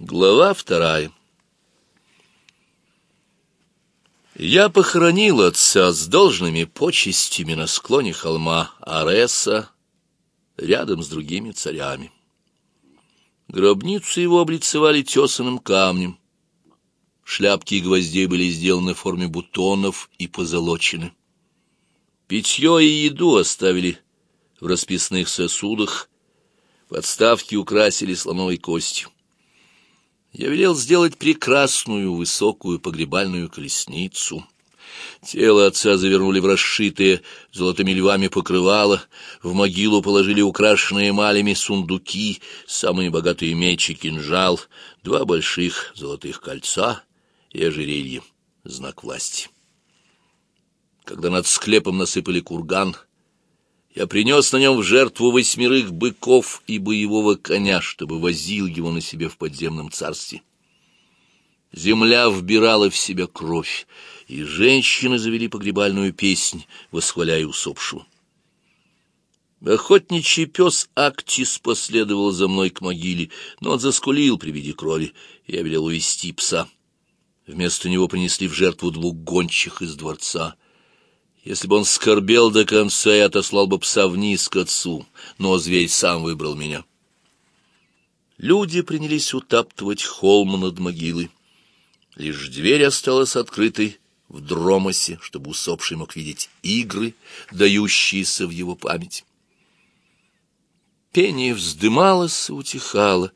Глава вторая Я похоронил отца с должными почестями на склоне холма Ареса, рядом с другими царями. Гробницу его облицевали тесаным камнем. Шляпки и гвоздей были сделаны в форме бутонов и позолочены. Питье и еду оставили в расписных сосудах, подставки украсили слоновой костью. Я велел сделать прекрасную высокую погребальную колесницу. Тело отца завернули в расшитые золотыми львами покрывало, в могилу положили украшенные эмалями сундуки, самые богатые мечи, кинжал, два больших золотых кольца и ожерелье, знак власти. Когда над склепом насыпали курган — я принес на нем в жертву восьмерых быков и боевого коня, чтобы возил его на себе в подземном царстве. Земля вбирала в себя кровь, и женщины завели погребальную песнь, восхваляя усопшего. Охотничий пес Актис последовал за мной к могиле, но он заскулил при виде крови, и я велел увести пса. Вместо него принесли в жертву двух гончих из дворца — если бы он скорбел до конца, я отослал бы пса вниз к отцу, но зверь сам выбрал меня. Люди принялись утаптывать холм над могилой. Лишь дверь осталась открытой в дромосе, чтобы усопший мог видеть игры, дающиеся в его память. Пение вздымалось и утихало,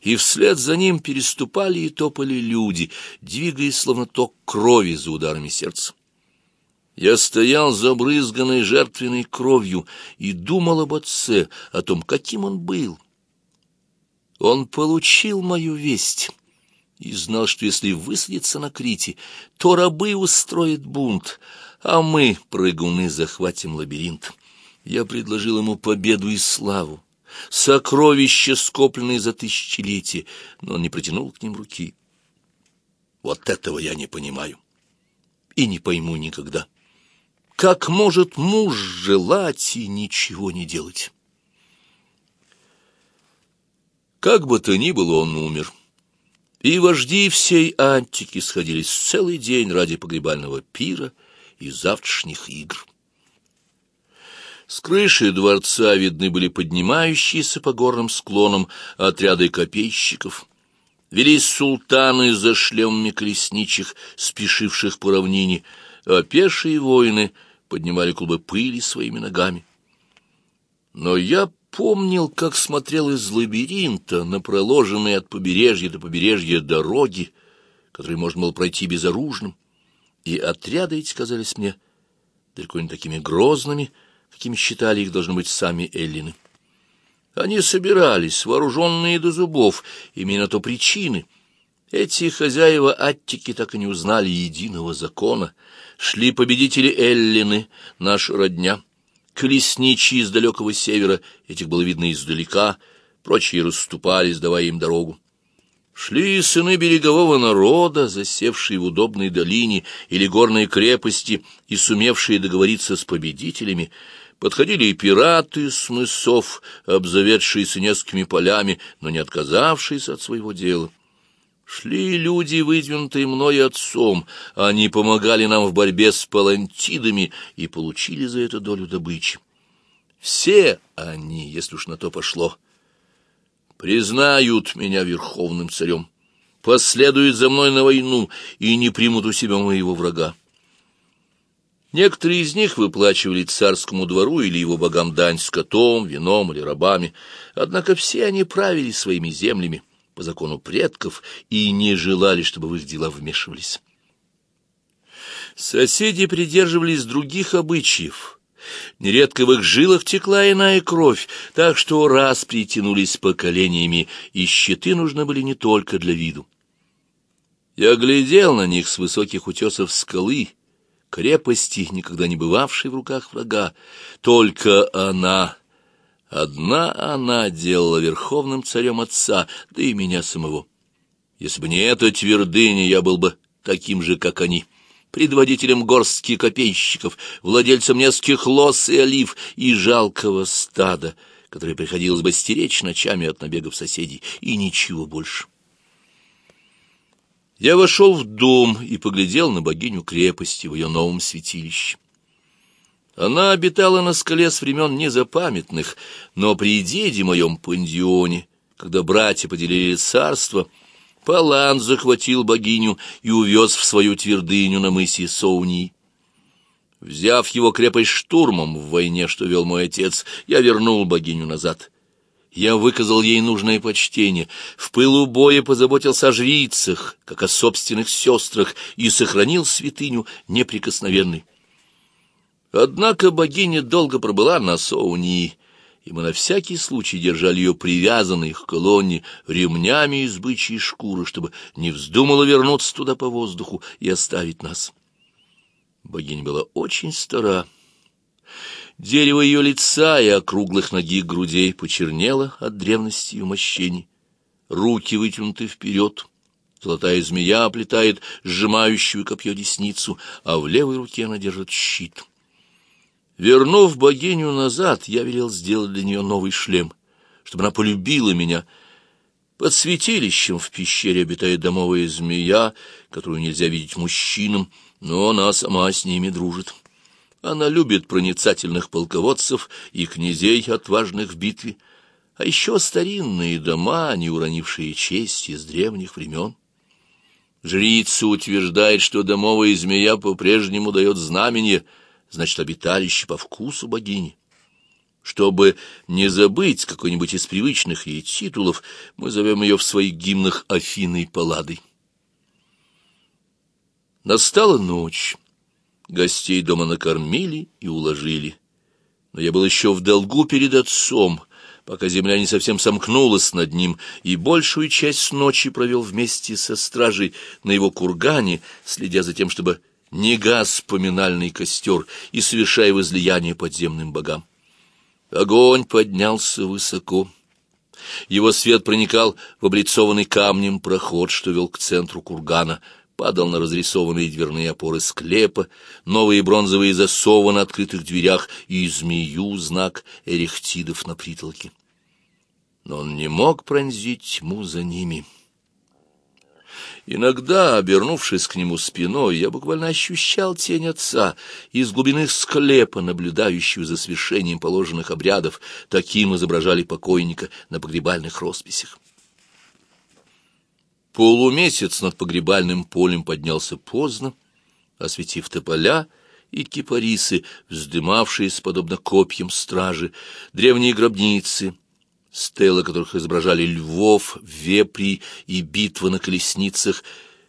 и вслед за ним переступали и топали люди, двигаясь словно ток крови за ударами сердца. Я стоял забрызганной жертвенной кровью и думал об отце, о том, каким он был. Он получил мою весть и знал, что если высадиться на Крите, то рабы устроят бунт, а мы, прыгуны, захватим лабиринт. Я предложил ему победу и славу, сокровища, скопленные за тысячелетия, но он не протянул к ним руки. Вот этого я не понимаю и не пойму никогда. Как может муж желать и ничего не делать? Как бы то ни было, он умер. И вожди всей Антики сходились целый день ради погребального пира и завтрашних игр. С крыши дворца видны были поднимающиеся по горным склонам отряды копейщиков. Велись султаны за шлемами колесничих, спешивших по равнине, а пешие воины — поднимали клубы пыли своими ногами. Но я помнил, как смотрел из лабиринта на проложенные от побережья до побережья дороги, которые можно было пройти безоружным, и отряды эти казались мне далеко не такими грозными, какими считали их должны быть сами эллины. Они собирались, вооруженные до зубов, именно то причины. Эти хозяева Аттики так и не узнали единого закона — шли победители Эллины, наша родня, колесничьи из далекого севера, этих было видно издалека, прочие расступались, давая им дорогу. Шли сыны берегового народа, засевшие в удобной долине или горной крепости и сумевшие договориться с победителями, подходили и пираты с мысов, обзаведшиеся несколькими полями, но не отказавшиеся от своего дела. Шли люди, выдвинутые мной отцом, они помогали нам в борьбе с палантидами и получили за это долю добычи. Все они, если уж на то пошло, признают меня верховным царем, последуют за мной на войну и не примут у себя моего врага. Некоторые из них выплачивали царскому двору или его богам дань скотом, вином или рабами, однако все они правили своими землями, по закону предков и не желали, чтобы в их дела вмешивались. Соседи придерживались других обычаев. Нередко в их жилах текла иная кровь, так что раз притянулись поколениями, и щиты нужны были не только для виду. Я глядел на них с высоких утесов скалы, крепости, никогда не бывавшей в руках врага. Только она Одна она делала верховным царем отца, да и меня самого. Если бы не эта твердыня, я был бы таким же, как они, предводителем горстки копейщиков, владельцем нескольких лос и олив и жалкого стада, которое приходилось бы стеречь ночами от набегов соседей, и ничего больше. Я вошел в дом и поглядел на богиню крепости в ее новом святилище. Она обитала на скале с времен незапамятных, но при деде моем Пандионе, когда братья поделили царство, Палан захватил богиню и увез в свою твердыню на мысе Соунии. Взяв его крепость штурмом в войне, что вел мой отец, я вернул богиню назад. Я выказал ей нужное почтение, в пылу боя позаботился о жрицах, как о собственных сестрах, и сохранил святыню неприкосновенной. Однако богиня долго пробыла на Соунии, и мы на всякий случай держали ее привязанной к колонне ремнями из бычьей шкуры, чтобы не вздумала вернуться туда по воздуху и оставить нас. Богиня была очень стара. Дерево ее лица и округлых ноги грудей почернело от древности и умощений. Руки вытянуты вперед. Золотая змея оплетает сжимающую копье десницу, а в левой руке она держит щит. Вернув богиню назад, я велел сделать для нее новый шлем, чтобы она полюбила меня. Под святилищем в пещере обитает домовая змея, которую нельзя видеть мужчинам, но она сама с ними дружит. Она любит проницательных полководцев и князей, отважных в битве, а еще старинные дома, не уронившие чести с древних времен. Жрица утверждает, что домовая змея по-прежнему дает знамение — значит, обиталище по вкусу богини. Чтобы не забыть какой-нибудь из привычных ей титулов, мы зовем ее в своих гимнах Афиной Палладой. Настала ночь. Гостей дома накормили и уложили. Но я был еще в долгу перед отцом, пока земля не совсем сомкнулась над ним, и большую часть ночи провел вместе со стражей на его кургане, следя за тем, чтобы не газ поминальный костер и совершая возлияние подземным богам. Огонь поднялся высоко. Его свет проникал в облицованный камнем проход, что вел к центру кургана, падал на разрисованные дверные опоры склепа, новые бронзовые засовы на открытых дверях и змею знак эрехтидов на притолке. Но он не мог пронзить тьму за ними. Иногда, обернувшись к нему спиной, я буквально ощущал тень отца из глубины склепа, наблюдающую за свершением положенных обрядов. Таким изображали покойника на погребальных росписях. Полумесяц над погребальным полем поднялся поздно, осветив тополя и кипарисы, вздымавшиеся подобно копьям стражи, древние гробницы — стелы которых изображали львов, вепри и битвы на колесницах,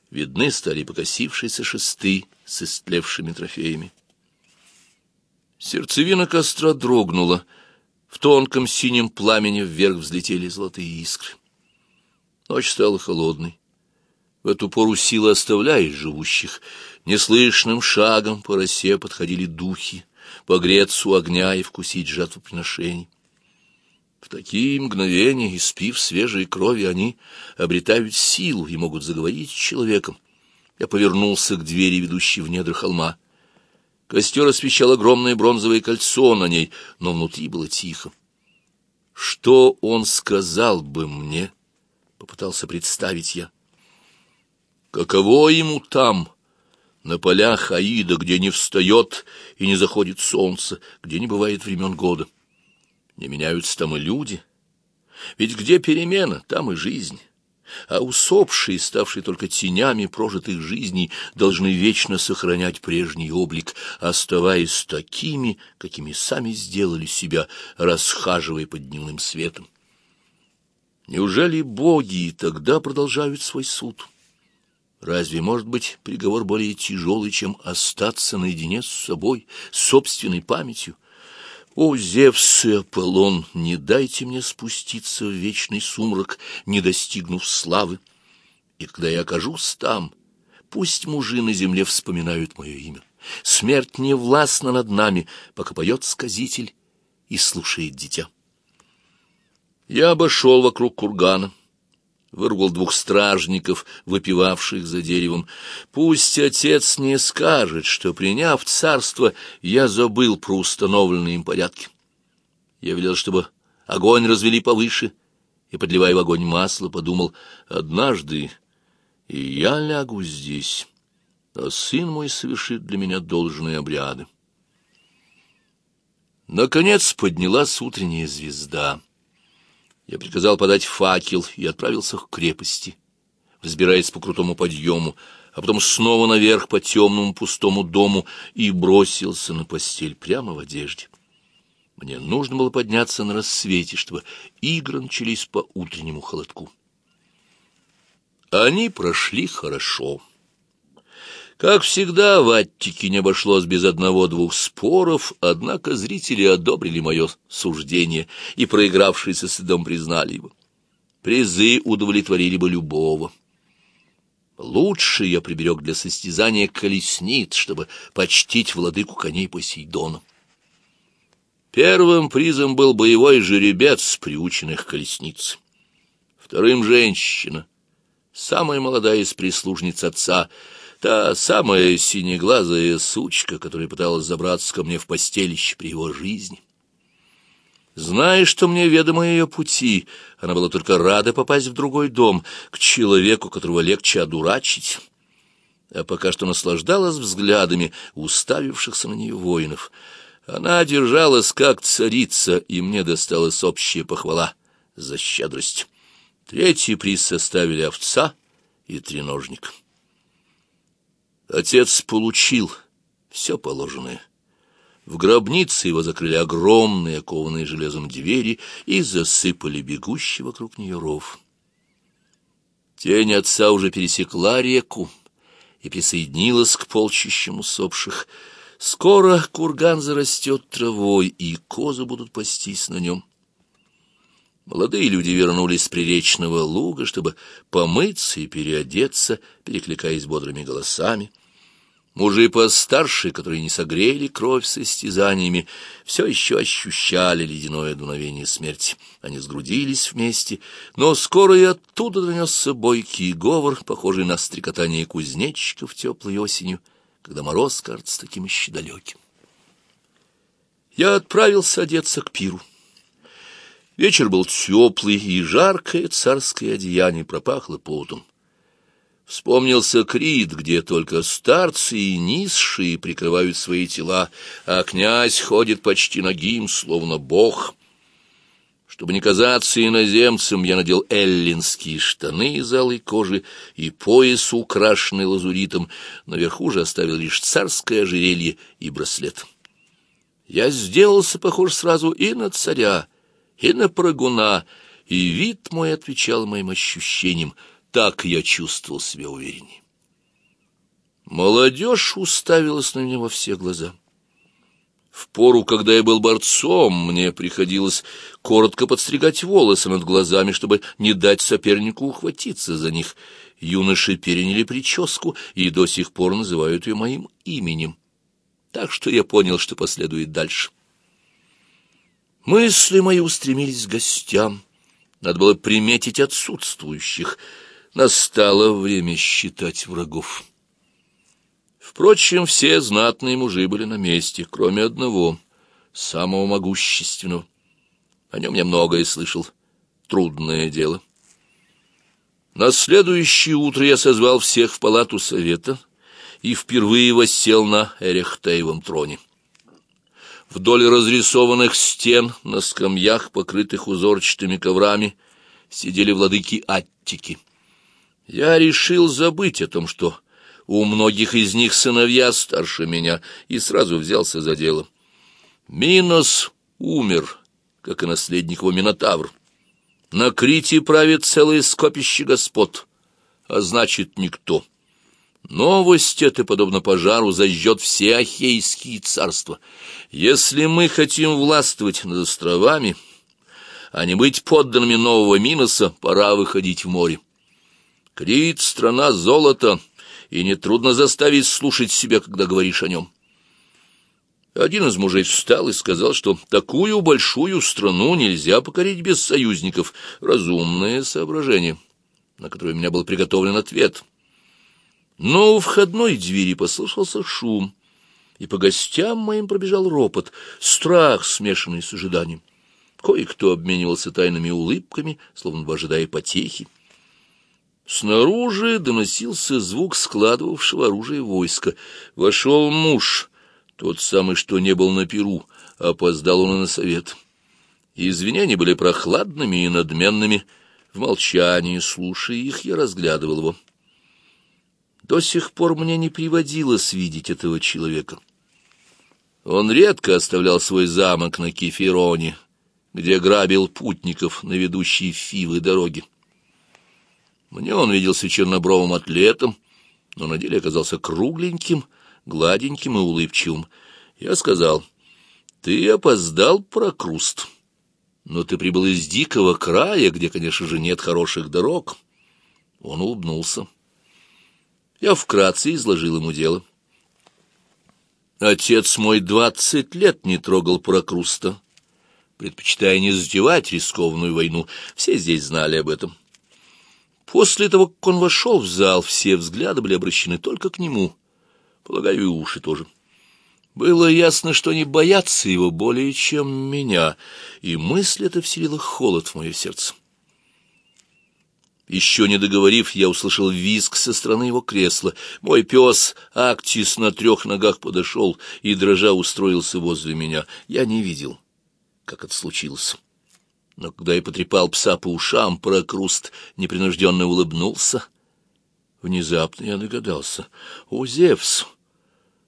видны стали покосившиеся шесты с истлевшими трофеями. Сердцевина костра дрогнула, в тонком синем пламени вверх взлетели золотые искры. Ночь стала холодной. В эту пору сила оставляет живущих. Неслышным шагом по росе подходили духи, погреться у огня и вкусить жертвоприношений. В такие мгновения, испив свежей крови, они обретают силу и могут заговорить с человеком. Я повернулся к двери, ведущей в недр холма. Костер освещал огромное бронзовое кольцо на ней, но внутри было тихо. Что он сказал бы мне? Попытался представить я. Каково ему там, на полях Аида, где не встает и не заходит солнце, где не бывает времен года? Не меняются там и люди. Ведь где перемена, там и жизнь. А усопшие, ставшие только тенями прожитых жизней, должны вечно сохранять прежний облик, оставаясь такими, какими сами сделали себя, расхаживая под дневным светом. Неужели боги и тогда продолжают свой суд? Разве может быть приговор более тяжелый, чем остаться наедине с собой, собственной памятью? О, Зевс и Аполлон, не дайте мне спуститься в вечный сумрак, не достигнув славы. И когда я окажусь там, пусть мужи на земле вспоминают мое имя. Смерть не властна над нами, пока поет сказитель и слушает дитя. Я обошел вокруг кургана выругал двух стражников, выпивавших за деревом. Пусть отец не скажет, что, приняв царство, я забыл про установленные им порядки. Я велел, чтобы огонь развели повыше, и, подливая в огонь масло, подумал, однажды и я лягу здесь, а сын мой совершит для меня должные обряды. Наконец поднялась утренняя звезда. Я приказал подать факел и отправился к крепости, взбираясь по крутому подъему, а потом снова наверх по темному пустому дому и бросился на постель прямо в одежде. Мне нужно было подняться на рассвете, чтобы игры начались по утреннему холодку. Они прошли хорошо. Как всегда, в Аттике не обошлось без одного-двух споров, однако зрители одобрили мое суждение, и проигравшие со признали его. Призы удовлетворили бы любого. Лучше я приберег для состязания колесниц, чтобы почтить владыку коней Посейдона. Первым призом был боевой жеребец, приученных колесниц. Вторым — женщина, самая молодая из прислужниц отца, та самая синеглазая сучка, которая пыталась забраться ко мне в постелище при его жизни. Зная, что мне ведомо ее пути, она была только рада попасть в другой дом, к человеку, которого легче одурачить, а пока что наслаждалась взглядами уставившихся на нее воинов. Она держалась как царица, и мне досталась общая похвала за щедрость. Третий приз составили овца и треножник. Отец получил все положенное. В гробнице его закрыли огромные, окованные железом двери и засыпали бегущий вокруг нее ров. Тень отца уже пересекла реку и присоединилась к полчищам усопших. Скоро курган зарастет травой, и козы будут пастись на нем. Молодые люди вернулись с приречного луга, чтобы помыться и переодеться, перекликаясь бодрыми голосами. Мужи постарше, которые не согрели кровь с истязаниями, все еще ощущали ледяное дуновение смерти. Они сгрудились вместе, но скоро и оттуда донесся бойкий говор, похожий на стрекотание кузнечиков теплой осенью, когда мороз кажется таким еще далеким. Я отправился одеться к пиру. Вечер был теплый, и жаркое царское одеяние пропахло потом. Вспомнился Крит, где только старцы и низшие прикрывают свои тела, а князь ходит почти нагим, словно бог. Чтобы не казаться иноземцем, я надел эллинские штаны из алой кожи и пояс, украшенный лазуритом, наверху же оставил лишь царское ожерелье и браслет. Я сделался похож сразу и на царя, и на прыгуна, и вид мой отвечал моим ощущениям, так я чувствовал себя увереннее. Молодежь уставилась на меня во все глаза. В пору, когда я был борцом, мне приходилось коротко подстригать волосы над глазами, чтобы не дать сопернику ухватиться за них. Юноши переняли прическу и до сих пор называют ее моим именем. Так что я понял, что последует дальше. Мысли мои устремились к гостям. Надо было приметить отсутствующих — настало время считать врагов. Впрочем, все знатные мужи были на месте, кроме одного, самого могущественного. О нем я многое слышал. Трудное дело. На следующее утро я созвал всех в палату совета и впервые воссел на Эрехтеевом троне. Вдоль разрисованных стен на скамьях, покрытых узорчатыми коврами, сидели владыки Аттики — я решил забыть о том, что у многих из них сыновья старше меня, и сразу взялся за дело. Минос умер, как и наследник его Минотавр. На Крите правит целое скопище господ, а значит, никто. Новость эта, подобно пожару, зажжет все ахейские царства. Если мы хотим властвовать над островами, а не быть подданными нового Миноса, пора выходить в море. Крит — страна золота, и нетрудно заставить слушать себя, когда говоришь о нем. Один из мужей встал и сказал, что такую большую страну нельзя покорить без союзников. Разумное соображение, на которое у меня был приготовлен ответ. Но у входной двери послышался шум, и по гостям моим пробежал ропот, страх, смешанный с ожиданием. Кое-кто обменивался тайными улыбками, словно ожидая потехи. Снаружи доносился звук складывавшего оружие войска. Вошел муж, тот самый, что не был на перу, опоздал он и на совет. Извинения были прохладными и надменными. В молчании, слушая их, я разглядывал его. До сих пор мне не приводилось видеть этого человека. Он редко оставлял свой замок на Кефироне, где грабил путников на ведущие Фивы дороги. Мне он виделся чернобровым атлетом, но на деле оказался кругленьким, гладеньким и улыбчивым. Я сказал, «Ты опоздал, Прокруст, но ты прибыл из дикого края, где, конечно же, нет хороших дорог». Он улыбнулся. Я вкратце изложил ему дело. Отец мой двадцать лет не трогал Прокруста, предпочитая не затевать рискованную войну. Все здесь знали об этом. После того, как он вошел в зал, все взгляды были обращены только к нему. Полагаю, и уши тоже. Было ясно, что они боятся его более, чем меня, и мысль эта вселила холод в мое сердце. Еще не договорив, я услышал визг со стороны его кресла. Мой пес Актис на трех ногах подошел и, дрожа, устроился возле меня. Я не видел, как это случилось. Но когда я потрепал пса по ушам, прокруст непринужденно улыбнулся. Внезапно я догадался. «О, Зевс!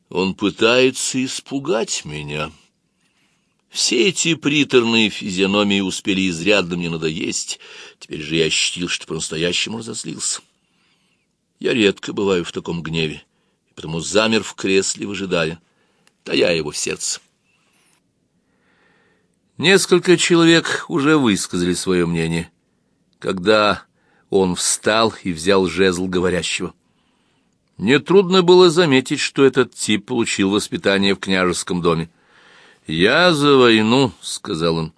Он пытается испугать меня!» Все эти приторные физиономии успели изрядно мне надоесть, теперь же я ощутил, что по-настоящему разозлился. Я редко бываю в таком гневе, потому замер в кресле, выжидая, тая его в сердце. Несколько человек уже высказали свое мнение, когда он встал и взял жезл говорящего. Нетрудно было заметить, что этот тип получил воспитание в княжеском доме. «Я за войну», — сказал он.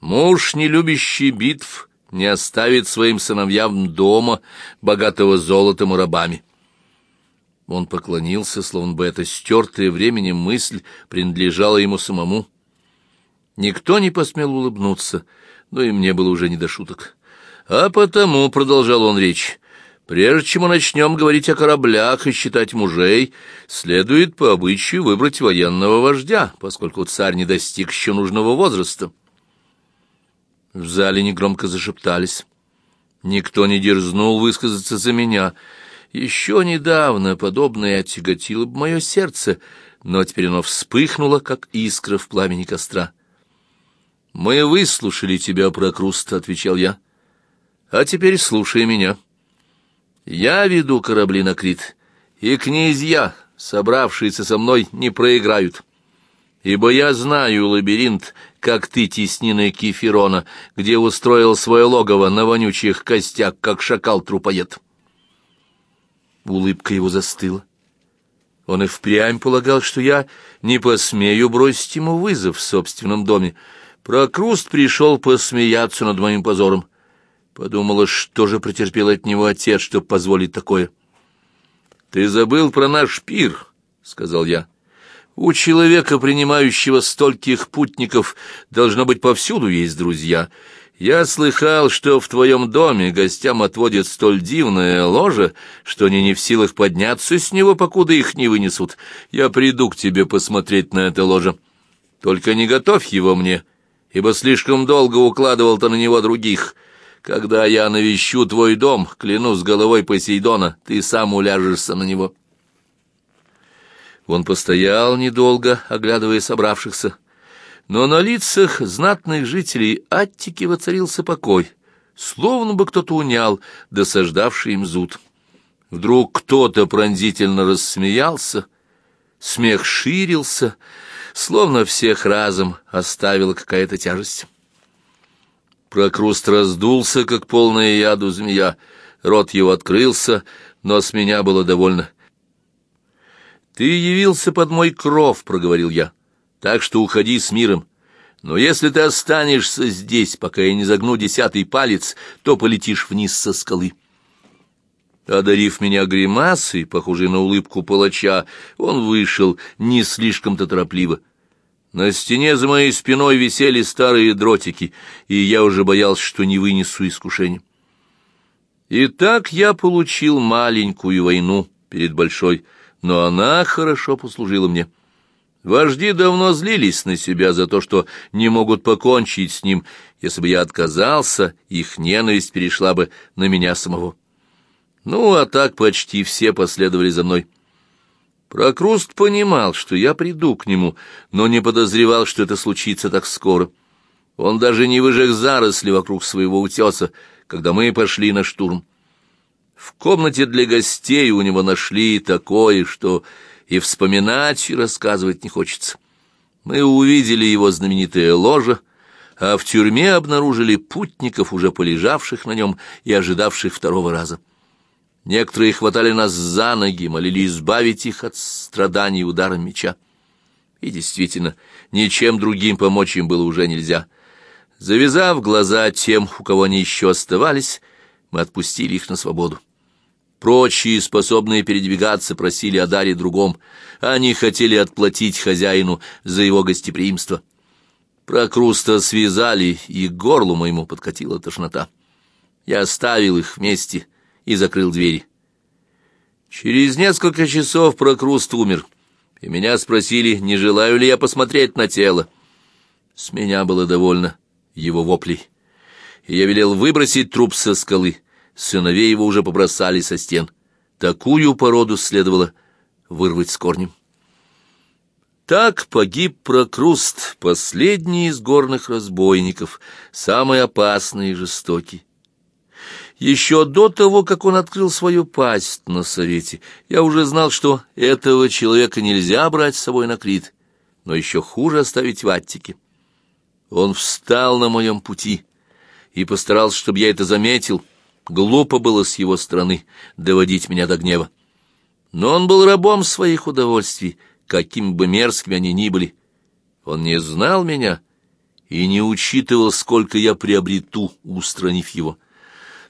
«Муж, не любящий битв, не оставит своим сыновьям дома, богатого золотом и рабами». Он поклонился, словно бы эта стертая временем мысль принадлежала ему самому. Никто не посмел улыбнуться, но и мне было уже не до шуток. «А потому», — продолжал он речь, Прежде чем мы начнем говорить о кораблях и считать мужей, следует по обычаю выбрать военного вождя, поскольку царь не достиг еще нужного возраста. В зале негромко зашептались. Никто не дерзнул высказаться за меня. Еще недавно подобное отяготило бы мое сердце, но теперь оно вспыхнуло, как искра в пламени костра. «Мы выслушали тебя, Прокруст», — отвечал я. «А теперь слушай меня». Я веду корабли на Крит, и князья, собравшиеся со мной, не проиграют. Ибо я знаю лабиринт, как ты теснины Кефирона, где устроил свое логово на вонючих костях, как шакал-трупоед. Улыбка его застыла. Он и впрямь полагал, что я не посмею бросить ему вызов в собственном доме. Прокруст пришел посмеяться над моим позором. Подумала, что же претерпел от него отец, чтобы позволить такое. «Ты забыл про наш пир», — сказал я. «У человека, принимающего стольких путников, должно быть повсюду есть друзья. Я слыхал, что в твоем доме гостям отводят столь дивное ложе, что они не в силах подняться с него, покуда их не вынесут. Я приду к тебе посмотреть на это ложе. Только не готовь его мне, ибо слишком долго укладывал-то на него других». Когда я навещу твой дом, клянусь головой Посейдона, ты сам уляжешься на него. Он постоял недолго, оглядывая собравшихся, но на лицах знатных жителей Аттики воцарился покой, словно бы кто-то унял досаждавший им зуд. Вдруг кто-то пронзительно рассмеялся, смех ширился, словно всех разом оставила какая-то тяжесть. Прокруст раздулся, как полная яду змея. Рот его открылся, но с меня было довольно. «Ты явился под мой кров», — проговорил я, — «так что уходи с миром. Но если ты останешься здесь, пока я не загну десятый палец, то полетишь вниз со скалы». Одарив меня гримасой, похожей на улыбку палача, он вышел не слишком-то торопливо. На стене за моей спиной висели старые дротики, и я уже боялся, что не вынесу искушения. И так я получил маленькую войну перед большой, но она хорошо послужила мне. Вожди давно злились на себя за то, что не могут покончить с ним. Если бы я отказался, их ненависть перешла бы на меня самого. Ну, а так почти все последовали за мной. Прокруст понимал, что я приду к нему, но не подозревал, что это случится так скоро. Он даже не выжег заросли вокруг своего утеса, когда мы пошли на штурм. В комнате для гостей у него нашли такое, что и вспоминать, и рассказывать не хочется. Мы увидели его знаменитое ложе, а в тюрьме обнаружили путников, уже полежавших на нем и ожидавших второго раза. Некоторые хватали нас за ноги, молили избавить их от страданий ударом меча. И действительно, ничем другим помочь им было уже нельзя. Завязав глаза тем, у кого они еще оставались, мы отпустили их на свободу. Прочие, способные передвигаться, просили о даре другом. Они хотели отплатить хозяину за его гостеприимство. Прокруста связали, и горлу моему подкатила тошнота. Я оставил их вместе и закрыл двери. Через несколько часов Прокруст умер, и меня спросили, не желаю ли я посмотреть на тело. С меня было довольно его воплей, и я велел выбросить труп со скалы сыновей его уже побросали со стен. Такую породу следовало вырвать с корнем. Так погиб Прокруст, последний из горных разбойников, самый опасный и жестокий. Еще до того, как он открыл свою пасть на совете, я уже знал, что этого человека нельзя брать с собой на Крит, но еще хуже оставить в Аттике. Он встал на моем пути и постарался, чтобы я это заметил — Глупо было с его стороны доводить меня до гнева. Но он был рабом своих удовольствий, какими бы мерзкими они ни были. Он не знал меня и не учитывал, сколько я приобрету, устранив его.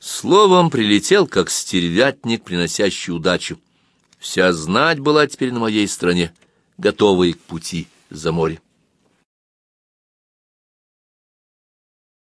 Словом, прилетел, как стервятник, приносящий удачу. Вся знать была теперь на моей стороне, готовая к пути за море.